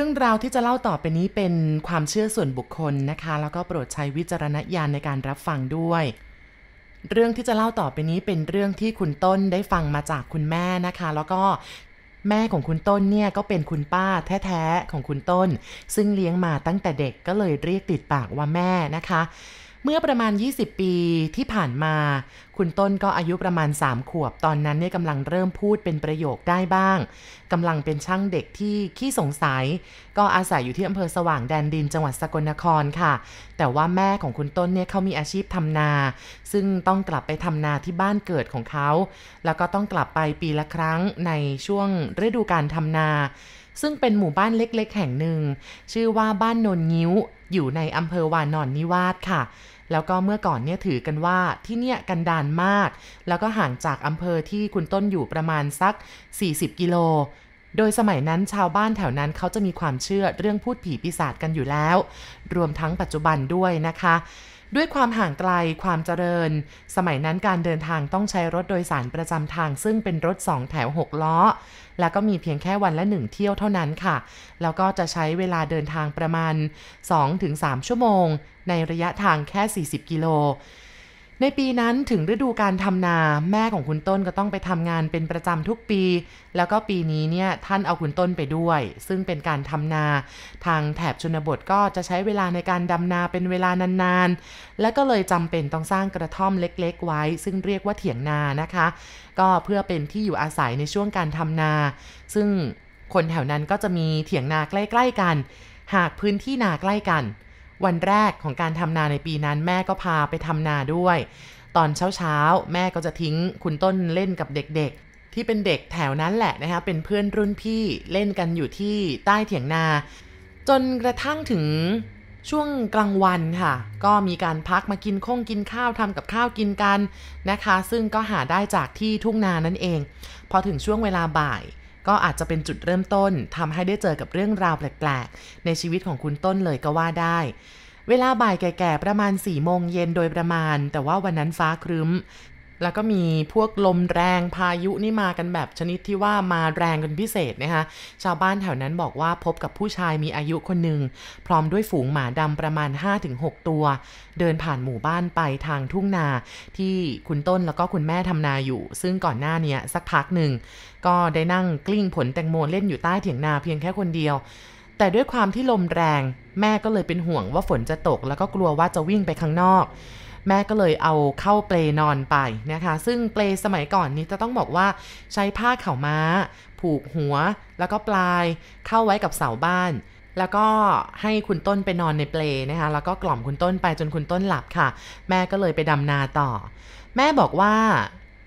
เรื่องราวที่จะเล่าต่อไปนี้เป็นความเชื่อส่วนบุคคลนะคะ แล้วก็โปรดใช้วิจารณญาณในการรับฟังด้วย เรื่องที่จะเล่าต่อไปนี้เป็นเรื่องที่คุณต้นได้ฟังมาจากคุณแม่นะคะ แล้วก็แม่ของคุณต้นเนี่ยก็เป็นคุณป้าแท้ๆของคุณต้น ซึ่งเลี้ยงมาตั้งแต่เด็กก็เลยเรียกติดปากว่าแม่นะคะ เมื่อประมาณ 20 ปีที่ผ่านมา คุณต้นก็อายุประมาณ 3 ขวบ ตอนนั้นเนี่ยกำลังเริ่มพูดเป็นประโยคได้บ้างกำลังเป็นช่างเด็กที่ขี้สงสัย ก็อาศัยอยู่ที่อำเภอสว่างแดนดินจังหวัดสกลนครค่ะ แต่ว่าแม่ของคุณต้นเนี่ยเขามีอาชีพทำนา ซึ่งต้องกลับไปทำนาที่บ้านเกิดของเขา แล้วก็ต้องกลับไปปีละครั้งในช่วงฤดูการทำนาซึ่งเป็นหมู่บ้านเล็กๆ แห่งหนึ่ง ชื่อว่าบ้านนนงิ้ว อยู่ในอำเภอวานอนนิวาสค่ะ แล้วก็เมื่อก่อนเนี่ยถือกันว่าที่เนี่ยกันดานมาก แล้วก็ห่างจากอำเภอที่คุณต้นอยู่ประมาณสัก 40 กิโล โดยสมัยนั้นชาวบ้านแถวนั้นเขาจะมีความเชื่อเรื่องพูดผีปีศาจกันอยู่แล้ว รวมทั้งปัจจุบันด้วยนะคะ ด้วยความห่างไกลความเจริญ สมัยนั้นการเดินทางต้องใช้รถโดยสารประจำทาง ซึ่งเป็นรถสองแถว 6 ล้อ แล้วก็มีเพียงแค่วันละหนึ่งเที่ยวเท่านั้นค่ะ แล้วก็จะใช้เวลาเดินทางประมาณ 2-3 ชั่วโมง ในระยะทางแค่ 40 กิโล ในปีนั้นถึงฤดูการทำนาแม่ของคุณต้นก็ต้องไปทำงานเป็นประจำทุกปี แล้วก็ปีนี้เนี่ยท่านเอาคุณต้นไปด้วย ซึ่งเป็นการทำนา ทางแถบชนบทก็จะใช้เวลาในการดำนาเป็นเวลานานๆ และก็เลยจำเป็นต้องสร้างกระท่อมเล็กๆ ไว้ ซึ่งเรียกว่าเถียงนานะคะ ก็เพื่อเป็นที่อยู่อาศัยในช่วงการทำนา ซึ่งคนแถวนั้นก็จะมีเถียงนาใกล้ ๆ กัน หากพื้นที่นาใกล้กัน วันแรกของการทำนาในปีนั้นแม่ก็พาไปทำนาด้วย ตอนเช้าๆ แม่ก็จะทิ้งคุณต้นเล่นกับเด็กๆ ที่เป็นเด็กแถวนั้นแหละนะคะเป็นเพื่อนรุ่นพี่เล่นกันอยู่ที่ใต้เถียงนา จนกระทั่งถึงช่วงกลางวันค่ะ ก็มีการพักมากินข้งกินข้าวทำกับข้าวกินกันนะคะ ซึ่งก็หาได้จากที่ทุ่งนานั่นเอง พอถึงช่วงเวลาบ่าย ก็อาจจะเป็นจุดเริ่มต้นทำให้ได้เจอกับเรื่องราวแปลกๆ ในชีวิตของคุณต้นเลยก็ว่าได้ เวลาบ่ายแก่ๆ ประมาณ4ี่โมงเย็นโดยประมาณ แต่ว่าวันนั้นฟ้าครึ้ม แล้วก็มีพวกลมแรงพายุนี่มากันแบบชนิดที่ว่ามาแรงกันพิเศษนะคะ ชาวบ้านแถวนั้นบอกว่าพบกับผู้ชายมีอายุคนหนึ่ง พร้อมด้วยฝูงหมาดำประมาณ 5-6 ตัว เดินผ่านหมู่บ้านไปทางทุ่งนา ที่คุณต้นแล้วก็คุณแม่ทำนาอยู่ ซึ่งก่อนหน้านี้สักพักหนึ่ง ก็ได้นั่งกลิ้งผลแตงโมเล่นอยู่ใต้เถียงนาเพียงแค่คนเดียว แต่ด้วยความที่ลมแรง แม่ก็เลยเป็นห่วงว่าฝนจะตก แล้วก็กลัวว่าจะวิ่งไปข้างนอก แม่ก็เลยเอาเข้าเปลนอนไปนะคะ ซึ่งเปลสมัยก่อนนี้จะต้องบอกว่าใช้ผ้าเข่าม้า ผูกหัว แล้วก็ปลายเข้าไว้กับเสาบ้านแล้วก็ให้คุณต้นไปนอนในเปลนะคะ แล้วก็กล่อมคุณต้นไปจนคุณต้นหลับค่ะ แม่ก็เลยไปดำนาต่อ แม่บอกว่า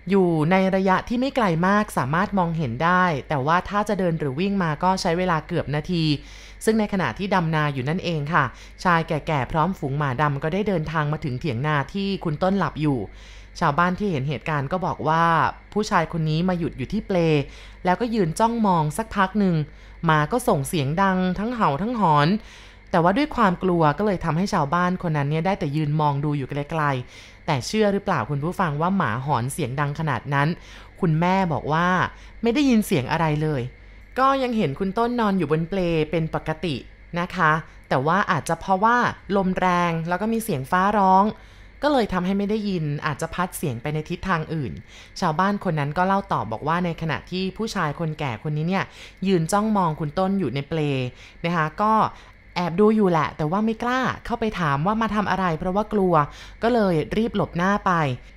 อยู่ในระยะที่ไม่ไกลมากสามารถมองเห็นได้ แต่ว่าถ้าจะเดินหรือวิ่งมาก็ใช้เวลาเกือบนาที ซึ่งในขณะที่ดำนาอยู่นั่นเองค่ะ ชายแก่ๆพร้อมฝูงหมาดำก็ได้เดินทางมาถึงเถียงนาที่คุณต้นหลับอยู่ ชาวบ้านที่เห็นเหตุการณ์ก็บอกว่า ผู้ชายคนนี้มาหยุดอยู่ที่เปล แล้วก็ยืนจ้องมองสักพักหนึ่งหมาก็ส่งเสียงดัง ทั้งเห่าทั้งหอนแต่ว่าด้วยความกลัวก็เลยทำให้ชาวบ้านคนนั้นเนี่ยได้แต่ยืนมองดูอยู่ไกลๆ แต่เชื่อหรือเปล่าคุณผู้ฟังว่าหมาหอนเสียงดังขนาดนั้น คุณแม่บอกว่าไม่ได้ยินเสียงอะไรเลย ก็ยังเห็นคุณต้นนอนอยู่บนเปลเป็นปกตินะคะ แต่ว่าอาจจะเพราะว่าลมแรงแล้วก็มีเสียงฟ้าร้อง ก็เลยทำให้ไม่ได้ยินอาจจะพัดเสียงไปในทิศทางอื่น ชาวบ้านคนนั้นก็เล่าตอบบอกว่าในขณะที่ผู้ชายคนแก่คนนี้เนี่ย ยืนจ้องมองคุณต้นอยู่ในเปลนะคะก็แอบดูอยู่แหละ แต่ว่าไม่กล้าเข้าไปถามว่ามาทำอะไร เพราะว่ากลัวก็เลยรีบหลบหน้าไป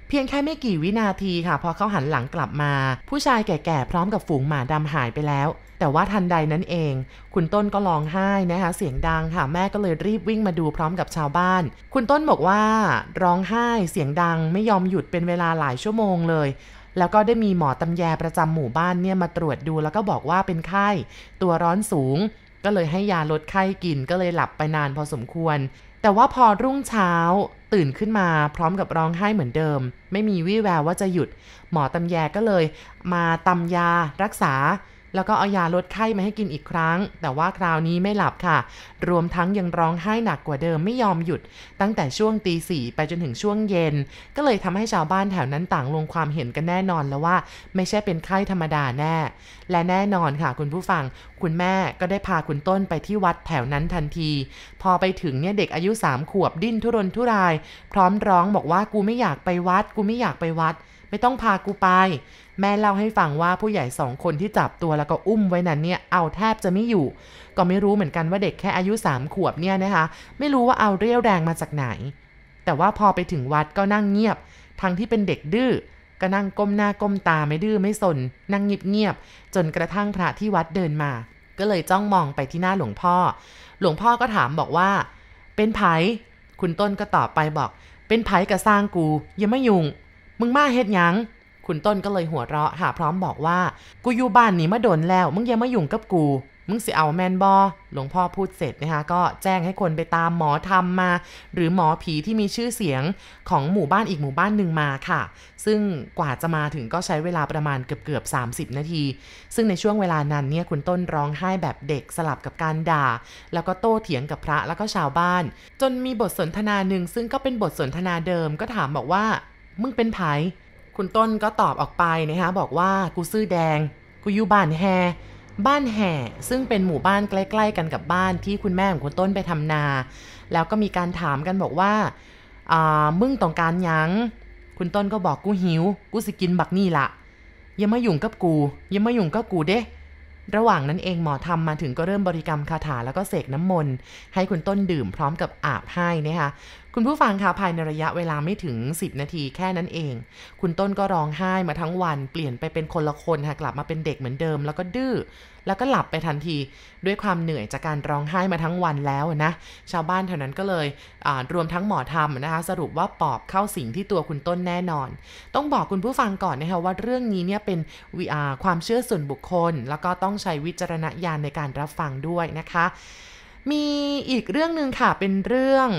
เพียงแค่ไม่กี่วินาทีค่ะ พอเขาหันหลังกลับมา ผู้ชายแก่ๆพร้อมกับฝูงหมาดำหายไปแล้ว แต่ว่าทันใดนั้นเอง คุณต้นก็ร้องไห้นะคะเสียงดังค่ะแม่ก็เลยรีบวิ่งมาดูพร้อมกับชาวบ้าน คุณต้นบอกว่าร้องไห้เสียงดังไม่ยอมหยุดเป็นเวลาหลายชั่วโมงเลยแล้วก็ได้มีหมอตำแยประจำหมู่บ้านเนี่ยมาตรวจดูแล้วก็บอกว่าเป็นไข้ ตัวร้อนสูง ก็เลยให้ยาลดไข้กินก็เลยหลับไปนานพอสมควร แต่ว่าพอรุ่งเช้าตื่นขึ้นมาพร้อมกับร้องไห้เหมือนเดิม ไม่มีวี่แววว่าจะหยุด หมอตำแยก็เลย มาตำยารักษา แล้วก็เอายาลดไข้มาให้กินอีกครั้ง แต่ว่าคราวนี้ไม่หลับค่ะ รวมทั้งยังร้องไห้หนักกว่าเดิมไม่ยอมหยุด ตั้งแต่ช่วงตีสี่ไปจนถึงช่วงเย็น ก็เลยทำให้ชาวบ้านแถวนั้นต่างลงความเห็นกันแน่นอนแล้วว่า ไม่ใช่เป็นไข้ธรรมดาแน่ และแน่นอนค่ะ คุณผู้ฟัง คุณแม่ก็ได้พาคุณต้นไปที่วัดแถวนั้นทันที พอไปถึงเนี่ยเด็กอายุสามขวบดิ้นทุรนทุราย พร้อมร้องบอกว่ากูไม่อยากไปวัด กูไม่อยากไปวัด ไม่ต้องพากูไป แม่เล่าให้ฟังว่าผู้ใหญ่สองคนที่จับตัวแล้วก็อุ้มไว้นั้นเนี่ยเอาแทบจะไม่อยู่ ก็ไม่รู้เหมือนกันว่าเด็กแค่อายุสามขวบเนี่ยนะคะ ไม่รู้ว่าเอาเรี่ยวแรงมาจากไหน แต่ว่าพอไปถึงวัดก็นั่งเงียบ ทั้งที่เป็นเด็กดื้อก็นั่งก้มหน้าก้มตาไม่ดื้อไม่สน นั่งเงียบๆจนกระทั่งพระที่วัดเดินมา ก็เลยจ้องมองไปที่หน้าหลวงพ่อ หลวงพ่อก็ถามบอกว่า เป็นไผคุณต้นก็ตอบไปบอก เป็นไผกระสร้างกูอย่ามายุ่ง มึงมาเฮ็ดหยัง คุณต้นก็เลยหัวเราะค่ะพร้อมบอกว่า กูอยู่บ้านนี้มาโดนแล้ว มึงอย่ามายุ่งกับกู มึงสิเอาแมนบอหลวงพ่อพูดเสร็จนะคะ ก็แจ้งให้คนไปตามหมอธรรมมา หรือหมอผีที่มีชื่อเสียงของหมู่บ้านอีกหมู่บ้านหนึ่งมาค่ะ ซึ่งกว่าจะมาถึงก็ใช้เวลาประมาณเกือบเกือบ 30 นาที ซึ่งในช่วงเวลานั้นเนี่ยคุณต้นร้องไห้แบบเด็กสลับกับการด่า แล้วก็โต้เถียงกับพระแล้วก็ชาวบ้าน จนมีบทสนทนาหนึ่งซึ่งก็เป็นบทสนทนาเดิมก็ถามบอกว่า มึงเป็นไผคุณต้นก็ตอบออกไปนะคะบอกว่ากูซื้อแดง กูอยู่บ้านแฮ บ้านแห่ ซึ่งเป็นหมู่บ้านใกล้ ๆ กันกับบ้านที่คุณแม่ของคุณต้นไปทำนา แล้วก็มีการถามกันบอกว่าอ่ามึงต้องการยังคุณต้นก็บอกกูหิว กูสิกินบักนี่ละอย่ามายุ่งกับกู อย่ามายุ่งกับกูเด้ ระหว่างนั้นเองหมอทำมาถึงก็เริ่มบริกรรมคาถาแล้วก็เสกน้ำมนต์ให้คุณต้นดื่มพร้อมกับอาบให้นะคะ คุณผู้ฟังคะภายในระยะเวลาไม่ถึง 10 นาทีแค่นั้นเอง คุณต้นก็ร้องไห้มาทั้งวันเปลี่ยนไปเป็นคนละคนค่ะกลับมาเป็นเด็กเหมือนเดิม แล้วก็ดื้อแล้วก็หลับไปทันทีด้วยความเหนื่อยจากการร้องไห้มาทั้งวันแล้วนะ ชาวบ้านแถวนั้นก็เลยรวมทั้งหมอธรรมนะคะสรุปว่าปอบเข้าสิงที่ตัวคุณต้นแน่นอน ต้องบอกคุณผู้ฟังก่อนนะคะว่าเรื่องนี้เนี่ยเป็นวิอาความเชื่อส่วนบุคคล แล้วก็ต้องใช้วิจารณญาณในการรับฟังด้วยนะคะ มีอีกเรื่องหนึ่งค่ะเป็นเรื่อง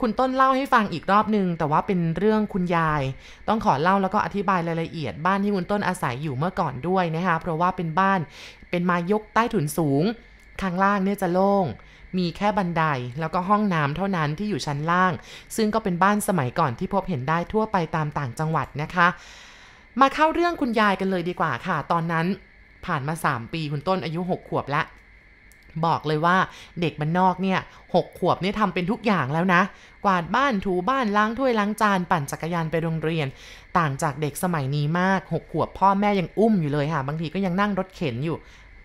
คุณต้นเล่าให้ฟังอีกรอบนึง แต่ว่าเป็นเรื่องคุณยาย ต้องขอเล่าแล้วก็อธิบายรายละเอียดบ้านที่คุณต้นอาศัยอยู่เมื่อก่อนด้วยนะคะเพราะว่าเป็นบ้านเป็นไม้ยกใต้ถุนสูง ข้างล่างเนี่ยจะโล่งมีแค่บันไดแล้วก็ห้องน้ำเท่านั้นที่อยู่ชั้นล่าง ซึ่งก็เป็นบ้านสมัยก่อนที่พบเห็นได้ทั่วไปตามต่างจังหวัดนะคะ มาเข้าเรื่องคุณยายกันเลยดีกว่าค่ะ ตอนนั้นผ่านมา 3 ปีคุณต้นอายุ 6 ขวบแล้ว บอกเลยว่าเด็กบ้านนอกเนี่ยหกขวบเนี่ยทำเป็นทุกอย่างแล้วนะ กวาดบ้านถูบ้านล้างถ้วยล้างจานปั่นจักรยานไปโรงเรียน ต่างจากเด็กสมัยนี้มากหกขวบพ่อแม่ยังอุ้มอยู่เลยค่ะ บางทีก็ยังนั่งรถเข็นอยู่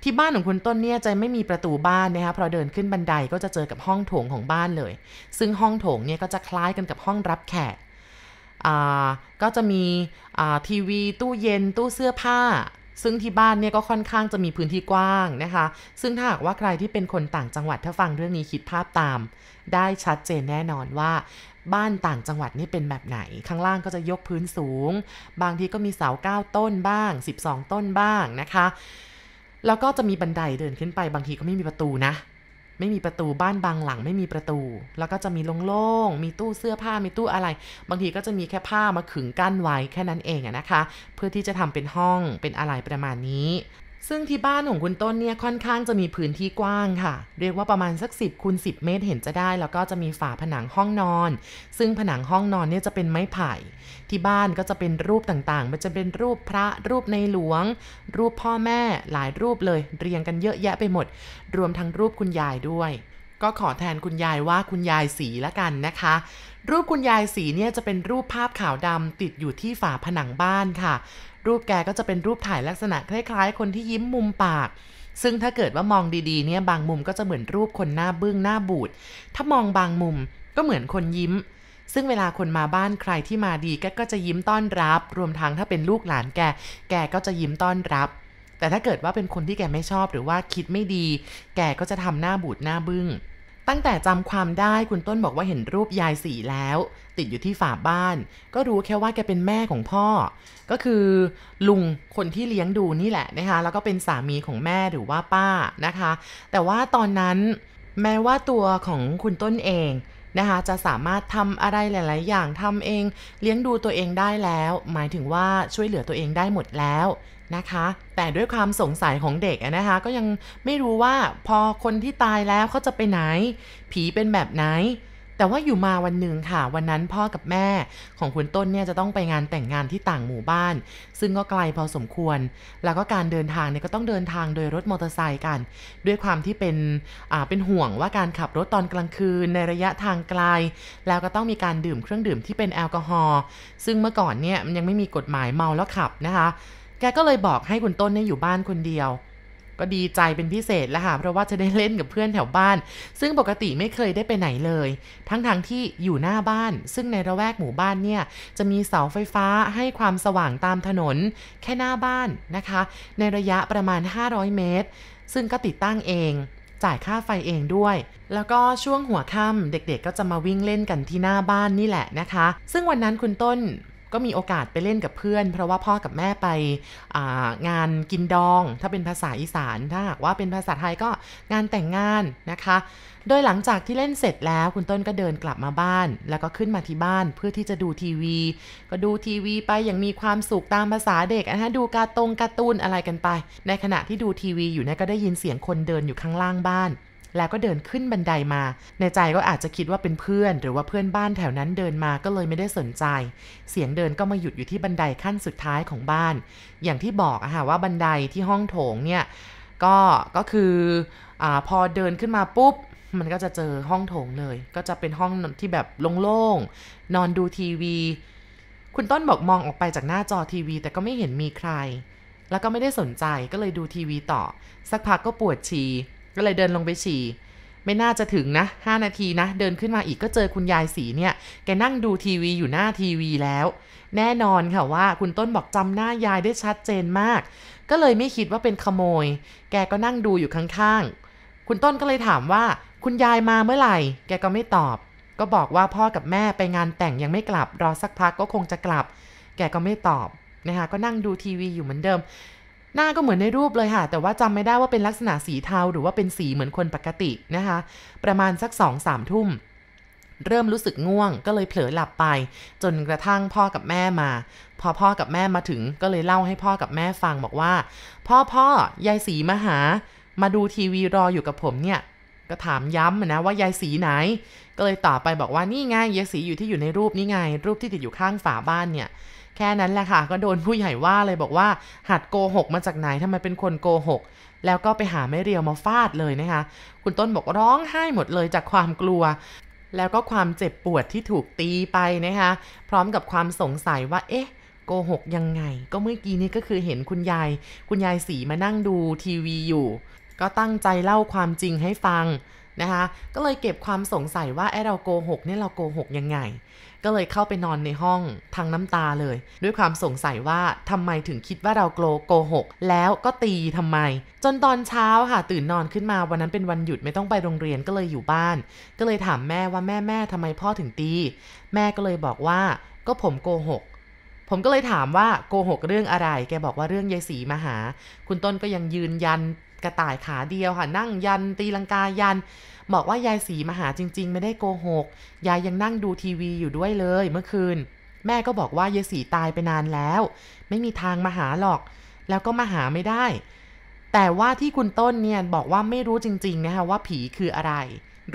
ที่บ้านของคุณต้นเนี่ยจะไม่มีประตูบ้านนะคะพอเดินขึ้นบันไดก็จะเจอกับห้องโถงของบ้านเลย ซึ่งห้องโถงเนี่ยก็จะคล้ายกันกับห้องรับแขกก็จะมีทีวีตู้เย็นตู้เสื้อผ้า ซึ่งที่บ้านเนี่ยก็ค่อนข้างจะมีพื้นที่กว้างนะคะ ซึ่งถ้าหากว่าใครที่เป็นคนต่างจังหวัดถ้าฟังเรื่องนี้คิดภาพตาม ได้ชัดเจนแน่นอนว่า บ้านต่างจังหวัดนี่เป็นแบบไหน ข้างล่างก็จะยกพื้นสูง บางทีก็มีเสา9ต้นบ้าง 12 ต้นบ้างนะคะ แล้วก็จะมีบันไดเดินขึ้นไป บางทีก็ไม่มีประตูนะ ไม่มีประตูบ้านบางหลังไม่มีประตู แล้วก็จะมีโล่งๆมีตู้เสื้อผ้ามีตู้อะไร บางทีก็จะมีแค่ผ้ามาขึงกั้นไว้แค่นั้นเองนะคะ เพื่อที่จะทำเป็นห้องเป็นอะไรประมาณนี้ ซึ่งที่บ้านของคุณต้นเนี่ยค่อนข้างจะมีพื้นที่กว้างค่ะ เรียกว่าประมาณสัก 10คูณ10 เมตรเห็นจะได้ แล้วก็จะมีฝาผนังห้องนอน ซึ่งผนังห้องนอนเนี่ยจะเป็นไม้ไผ่ ที่บ้านก็จะเป็นรูปต่างๆ มันจะเป็นรูปพระรูปในหลวง รูปพ่อแม่หลายรูปเลย เรียงกันเยอะแยะไปหมด รวมทั้งรูปคุณยายด้วย ก็ขอแทนคุณยายว่าคุณยายสีละกันนะคะรูปคุณยายสีเนี่ยจะเป็นรูปภาพขาวดำติดอยู่ที่ฝาผนังบ้านค่ะ รูปแกก็จะเป็นรูปถ่ายลักษณะคล้ายๆ คนที่ยิ้มมุมปาก ซึ่งถ้าเกิดว่ามองดีๆ เนี่ยบางมุมก็จะเหมือนรูปคนหน้าบึ้งหน้าบูด ถ้ามองบางมุมก็เหมือนคนยิ้ม ซึ่งเวลาคนมาบ้านใครที่มาดีแกก็จะยิ้มต้อนรับ รวมทั้งถ้าเป็นลูกหลานแก แกก็จะยิ้มต้อนรับ แต่ถ้าเกิดว่าเป็นคนที่แกไม่ชอบหรือว่าคิดไม่ดี แกก็จะทำหน้าบูดหน้าบึง้ง ตั้งแต่จำความได้คุณต้นบอกว่าเห็นรูปยายสีแล้ว ติดอยู่ที่ฝาบ้าน ก็รู้แค่ว่าแกเป็นแม่ของพ่อ ก็คือลุงคนที่เลี้ยงดูนี่แหละนะคะ แล้วก็เป็นสามีของแม่หรือว่าป้านะคะ แต่ว่าตอนนั้นแม้ว่าตัวของคุณต้นเอง นะคะจะสามารถทำอะไรหลาย ๆ อย่างทำเอง เลี้ยงดูตัวเองได้แล้ว หมายถึงว่าช่วยเหลือตัวเองได้หมดแล้วนะคะ แต่ด้วยความสงสัยของเด็กนะคะ ก็ยังไม่รู้ว่าพอคนที่ตายแล้วเขาจะไปไหน ผีเป็นแบบไหน แต่ว่าอยู่มาวันหนึ่งค่ะ วันนั้นพ่อกับแม่ของคุณต้นเนี่ยจะต้องไปงานแต่งงานที่ต่างหมู่บ้าน ซึ่งก็ไกลพอสมควร แล้วก็การเดินทางเนี่ยก็ต้องเดินทางโดยรถมอเตอร์ไซค์กัน ด้วยความที่เป็นอ่าเป็นห่วงว่าการขับรถตอนกลางคืนในระยะทางไกล แล้วก็ต้องมีการดื่มเครื่องดื่มที่เป็นแอลกอฮอล์ซึ่งเมื่อก่อนเนี่ยมันยังไม่มีกฎหมายเมาแล้วขับนะคะ แกก็เลยบอกให้คุณต้นเนี่ยอยู่บ้านคนเดียว ก็ดีใจเป็นพิเศษแล้วค่ะ เพราะว่าจะได้เล่นกับเพื่อนแถวบ้าน ซึ่งปกติไม่เคยได้ไปไหนเลย ทั้งๆทที่อยู่หน้าบ้าน ซึ่งในระแวกหมู่บ้านเนี่ย จะมีเสาไฟฟ้าให้ความสว่างตามถนน แค่หน้าบ้านนะคะ ในระยะประมาณ 500 เมตร ซึ่งก็ติดตั้งเองจ่ายค่าไฟเองด้วย แล้วก็ช่วงหัวค่ำเด็กๆก็จะมาวิ่งเล่นกันที่หน้าบ้านนี่แหละนะคะ ซึ่งวันนั้นคุณต้น ก็มีโอกาสไปเล่นกับเพื่อน เพราะว่าพ่อกับแม่ไปงานกินดอง ถ้าเป็นภาษาอีสาน ถ้าหากว่าเป็นภาษาไทยก็งานแต่งงานนะคะ โดยหลังจากที่เล่นเสร็จแล้วคุณต้นก็เดินกลับมาบ้าน แล้วก็ขึ้นมาที่บ้านเพื่อที่จะดูทีวี ก็ดูทีวีไปอย่างมีความสุขตามภาษาเด็กนะฮะดูการ์ตงการ์ตูนอะไรกันไป ในขณะที่ดูทีวีอยู่เนี่ยก็ได้ยินเสียงคนเดินอยู่ข้างล่างบ้าน แล้วก็เดินขึ้นบันไดามา ในใจก็อาจจะคิดว่าเป็นเพื่อน หรือว่าเพื่อนบ้านแถวนั้นเดินมาก็เลยไม่ได้สนใจ เสียงเดินก็มาหยุดอยู่ที่บันไดขั้นสุดท้ายของบ้าน อย่างที่บอกอะค่ะว่าบันไดที่ห้องโถงเนี่ยก็ก็คืออพอเดินขึ้นมาปุ๊บมันก็จะเจอห้องโถงเลย ก็จะเป็นห้องที่แบบโล่งๆนอนดูทีวี คุณต้นบอกมองออกไปจากหน้าจอทีวี แต่ก็ไม่เห็นมีใคร แล้วก็ไม่ได้สนใจก็เลยดูทีวีต่อ สักพักก็ปวดฉี่ ก็เลยเดินลงไปฉี่ไม่น่าจะถึงนะ 5 นาทีนะ เดินขึ้นมาอีกก็เจอคุณยายสีเนี่ย แกนั่งดูทีวีอยู่หน้าทีวีแล้ว แน่นอนค่ะว่าคุณต้นบอกจำหน้ายายได้ชัดเจนมาก ก็เลยไม่คิดว่าเป็นขโมย แกก็นั่งดูอยู่ข้างๆ คุณต้นก็เลยถามว่า คุณยายมาเมื่อไหร่ แกก็ไม่ตอบ ก็บอกว่าพ่อกับแม่ไปงานแต่งยังไม่กลับ รอสักพักก็คงจะกลับ แกก็ไม่ตอบนะคะ ก็นั่งดูทีวีอยู่เหมือนเดิม หน้าก็เหมือนในรูปเลยค่ะ แต่ว่าจำไม่ได้ว่าเป็นลักษณะสีเทาหรือว่าเป็นสีเหมือนคนปกตินะคะ ประมาณสักสองสามทุ่ม เริ่มรู้สึกง่วงก็เลยเผลอหลับไป จนกระทั่งพ่อกับแม่มา พอพ่อกับแม่มาถึงก็เลยเล่าให้พ่อกับแม่ฟังบอกว่า พ่อพ่อยายสีมาหา มาดูทีวีรออยู่กับผมเนี่ย ก็ถามย้ำนะว่ายายสีไหน ก็เลยตอบไปบอกว่านี่ไงยายสีอยู่ที่อยู่ในรูปนี่ไง รูปที่ติดอยู่ข้างฝาบ้านเนี่ย แค่นั้นแหละค่ะ ก็โดนผู้ใหญ่ว่าเลยบอกว่า หัดโกหกมาจากไหนทำไมเป็นคนโกหกแล้วก็ไปหาไม่เรียวมาฟาดเลยนะคะ คุณต้นบอกร้องไห้หมดเลยจากความกลัว แล้วก็ความเจ็บปวดที่ถูกตีไปนะคะ พร้อมกับความสงสัยว่า เอ๊ะโกหกยังไง ก็เมื่อกี้นี้ก็คือเห็นคุณยาย คุณยายสีมานั่งดูทีวีอยู่ ก็ตั้งใจเล่าความจริงให้ฟังนะคะ ก็เลยเก็บความสงสัยว่าไอเราโกหกเนี่ยเราโกหกยังไง ก็เลยเข้าไปนอนในห้องทางน้ำตาเลย ด้วยความสงสัยว่าทำไมถึงคิดว่าเราโกโกหก แล้วก็ตีทำไม จนตอนเช้าค่ะตื่นนอนขึ้นมาวันนั้นเป็นวันหยุดไม่ต้องไปโรงเรียนก็เลยอยู่บ้าน ก็เลยถามแม่ว่าแม่แม่ทำไมพ่อถึงตี แม่ก็เลยบอกว่าก็ผมโกหกผมก็เลยถามว่าโกหกเรื่องอะไร แกบอกว่าเรื่องยายสีมาหา คุณต้นก็ยังยืนยัน กระต่ายขาเดียวค่ะ นั่งยันตีลังกายัน บอกว่ายายสีมาหาจริง ๆ ไม่ได้โกหก ยายยังนั่งดูทีวีอยู่ด้วยเลยเมื่อคืน แม่ก็บอกว่ายายสีตายไปนานแล้ว ไม่มีทางมาหาหรอก แล้วก็มาหาไม่ได้ แต่ว่าที่คุณต้นเนี่ยบอกว่าไม่รู้จริงๆนะคะว่าผีคืออะไร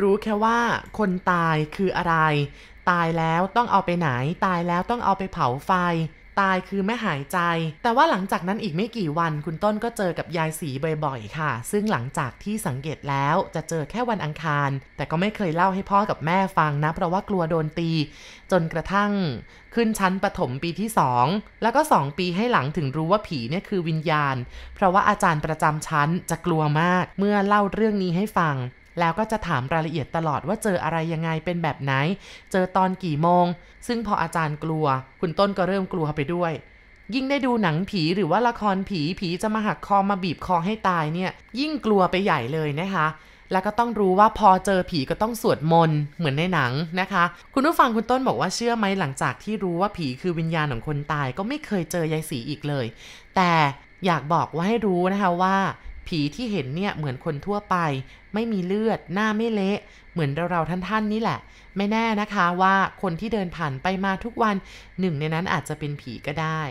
รู้แค่ว่าคนตายคืออะไร ตายแล้วต้องเอาไปไหน ตายแล้วต้องเอาไปเผาไฟ ตายคือไม่หายใจ แต่ว่าหลังจากนั้นอีกไม่กี่วันคุณต้นก็เจอกับยายสีบ่อยๆ ค่ะ ซึ่งหลังจากที่สังเกตแล้วจะเจอแค่วันอังคาร แต่ก็ไม่เคยเล่าให้พ่อกับแม่ฟังนะ เพราะว่ากลัวโดนตี จนกระทั่งขึ้นชั้นประถมปีที่ 2 แล้วก็ 2 ปีให้หลังถึงรู้ว่าผีเนี่ยคือวิญญาณ เพราะว่าอาจารย์ประจำชั้นจะกลัวมากเมื่อเล่าเรื่องนี้ให้ฟัง แล้วก็จะถามรายละเอียดตลอดว่าเจออะไรยังไงเป็นแบบไหน เจอตอนกี่โมง ซึ่งพออาจารย์กลัว คุณต้นก็เริ่มกลัวไปด้วย ยิ่งได้ดูหนังผีหรือว่าละครผีผีจะมาหักคอมาบีบคอให้ตายเนี่ย ยิ่งกลัวไปใหญ่เลยนะคะแล้วก็ต้องรู้ว่าพอเจอผีก็ต้องสวดมนต์เหมือนในหนังนะคะ คุณผู้ฟังคุณต้นบอกว่าเชื่อไหมหลังจากที่รู้ว่าผีคือวิญญาณของคนตายก็ไม่เคยเจอยายสีอีกเลย แต่อยากบอกว่าให้รู้นะคะว่า ผีที่เห็นเนี่ยเหมือนคนทั่วไป ไม่มีเลือดหน้าไม่เละ เหมือนเราๆท่านๆนี่แหละ ไม่แน่นะคะว่าคนที่เดินผ่านไปมาทุกวันหนึ่งในนั้นอาจจะเป็นผีก็ได้